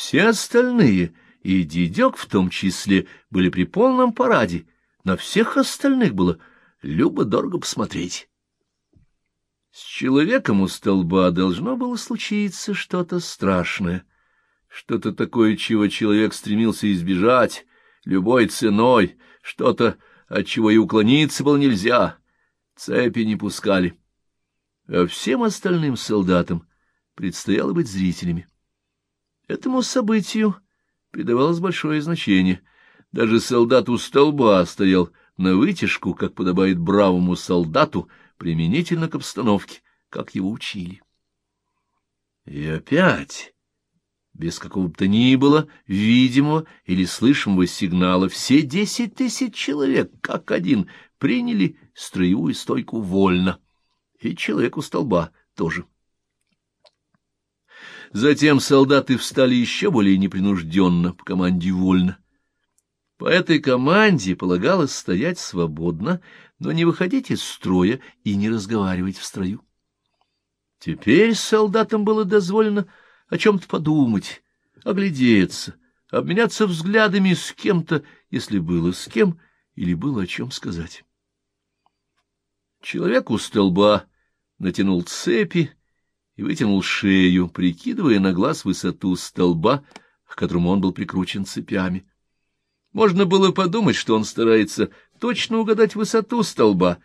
Все остальные, и дедек в том числе, были при полном параде. На всех остальных было любо-дорого посмотреть. С человеком у столба должно было случиться что-то страшное, что-то такое, чего человек стремился избежать любой ценой, что-то, от чего и уклониться было нельзя, цепи не пускали. А всем остальным солдатам предстояло быть зрителями. Этому событию придавалось большое значение. Даже солдат у столба стоял на вытяжку, как подобает бравому солдату, применительно к обстановке, как его учили. И опять, без какого бы то ни было видимого или слышимого сигнала, все десять тысяч человек, как один, приняли строевую стойку вольно, и человек у столба тоже. Затем солдаты встали еще более непринужденно, по команде вольно. По этой команде полагалось стоять свободно, но не выходить из строя и не разговаривать в строю. Теперь солдатам было дозволено о чем-то подумать, оглядеться, обменяться взглядами с кем-то, если было с кем или было о чем сказать. Человек у столба натянул цепи и вытянул шею, прикидывая на глаз высоту столба, к которому он был прикручен цепями. Можно было подумать, что он старается точно угадать высоту столба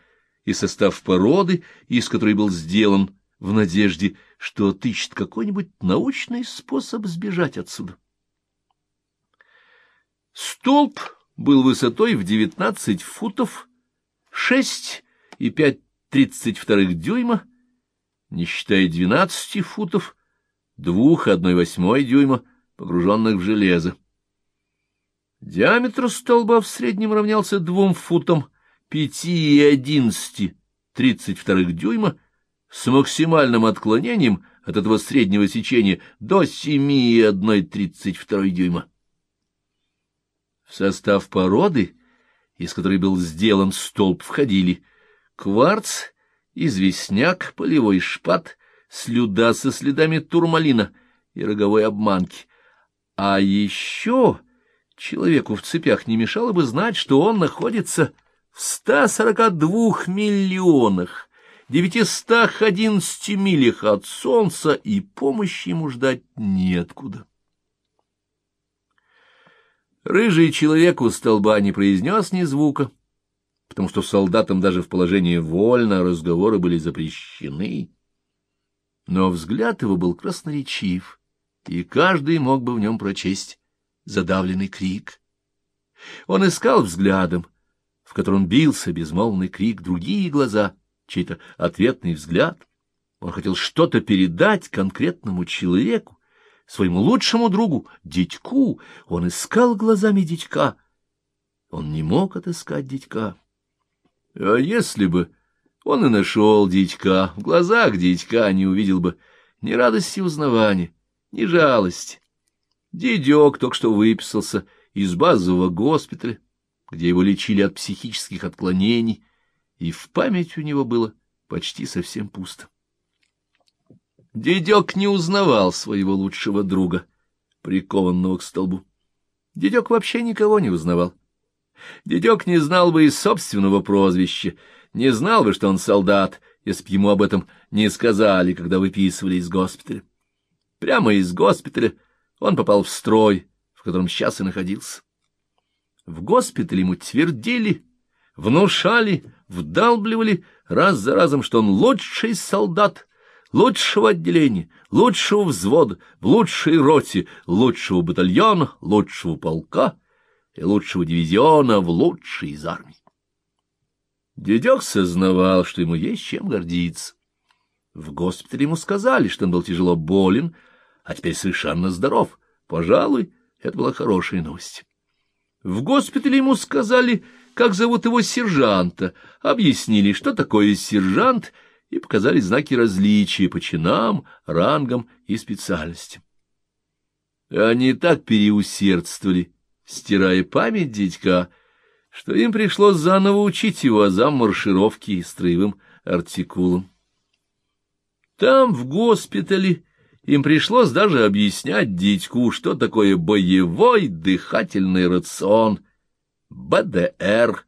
и состав породы, из которой был сделан, в надежде, что отыщет какой-нибудь научный способ сбежать отсюда. Столб был высотой в девятнадцать футов, шесть и пять тридцать вторых дюйма, не считая двенадцати футов, двух одной восьмой дюйма, погруженных в железо. Диаметр столба в среднем равнялся двум футам пяти и одиннадцати тридцать вторых дюйма с максимальным отклонением от этого среднего сечения до семи и одной тридцать второй дюйма. В состав породы, из которой был сделан столб, входили кварц, известняк, полевой шпат, слюда со следами турмалина и роговой обманки. А еще Человеку в цепях не мешало бы знать, что он находится в 142 миллионах, 911 милях от солнца, и помощи ему ждать неоткуда. Рыжий человек у столба не произнес ни звука, потому что солдатам даже в положении вольно разговоры были запрещены. Но взгляд его был красноречив, и каждый мог бы в нем прочесть задавленный крик. Он искал взглядом, в котором бился безмолвный крик, другие глаза, чей-то ответный взгляд. Он хотел что-то передать конкретному человеку, своему лучшему другу, дитьку. Он искал глазами дитька. Он не мог отыскать дитька. А если бы он и нашел дитька, в глазах дитька не увидел бы ни радости узнавания, ни жалости, Дедек только что выписался из базового госпиталя, где его лечили от психических отклонений, и в память у него было почти совсем пусто. Дедек не узнавал своего лучшего друга, прикованного к столбу. Дедек вообще никого не узнавал. Дедек не знал бы и собственного прозвища, не знал бы, что он солдат, если б ему об этом не сказали, когда выписывали из госпиталя. Прямо из госпиталя он попал в строй, в котором сейчас и находился. В госпитале ему твердили, внушали, вдалбливали раз за разом, что он лучший солдат, лучшего отделения, лучшего взвода, в лучшей роте, лучшего батальона, лучшего полка и лучшего дивизиона в лучшей из армий. Дедек сознавал, что ему есть чем гордиться. В госпитале ему сказали, что он был тяжело болен, а теперь совершенно здоров. Пожалуй, это была хорошая новость. В госпитале ему сказали, как зовут его сержанта, объяснили, что такое сержант, и показали знаки различия по чинам, рангам и специальностям. Они так переусердствовали, стирая память дядька, что им пришлось заново учить его азам маршировки и строевым артикулам. Там, в госпитале, Им пришлось даже объяснять дитьку, что такое боевой дыхательный рацион, БДР,